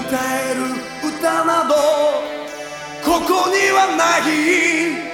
歌える歌などここにはない。